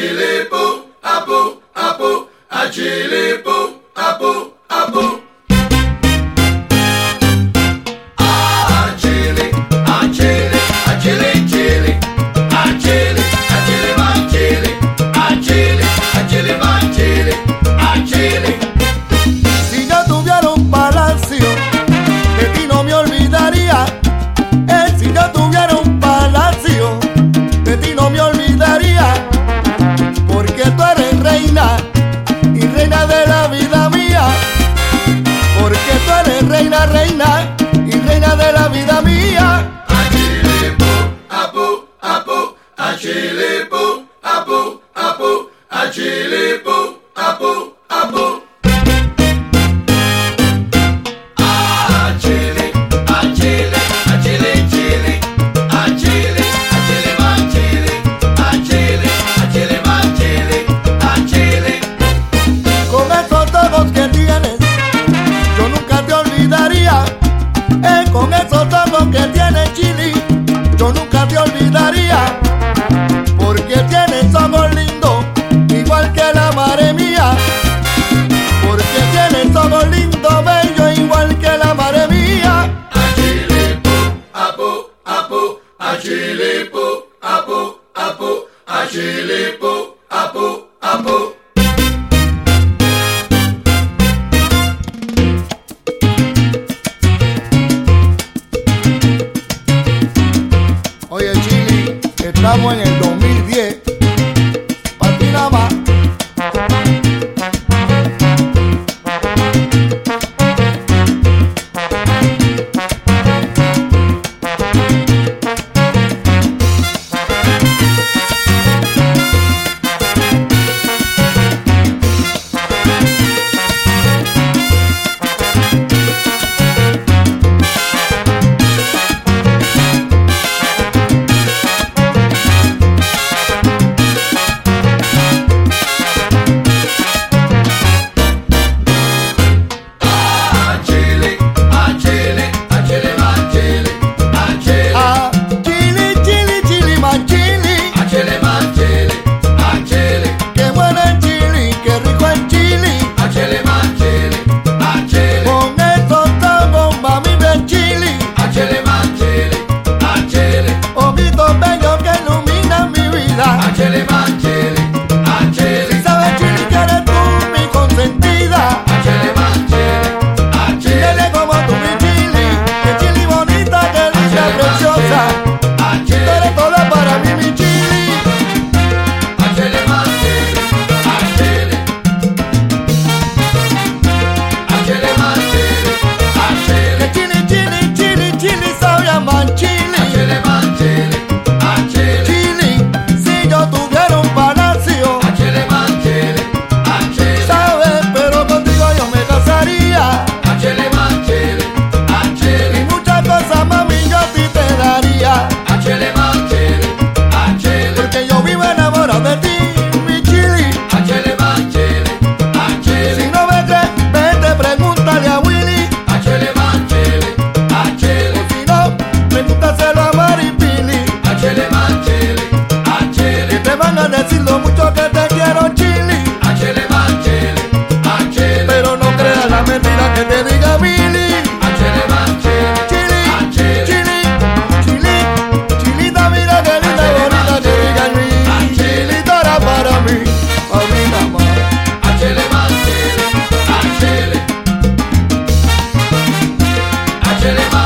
Achille, boo, a boo, a boo, Chile. apu, agilipo, apu, apu. se levanta.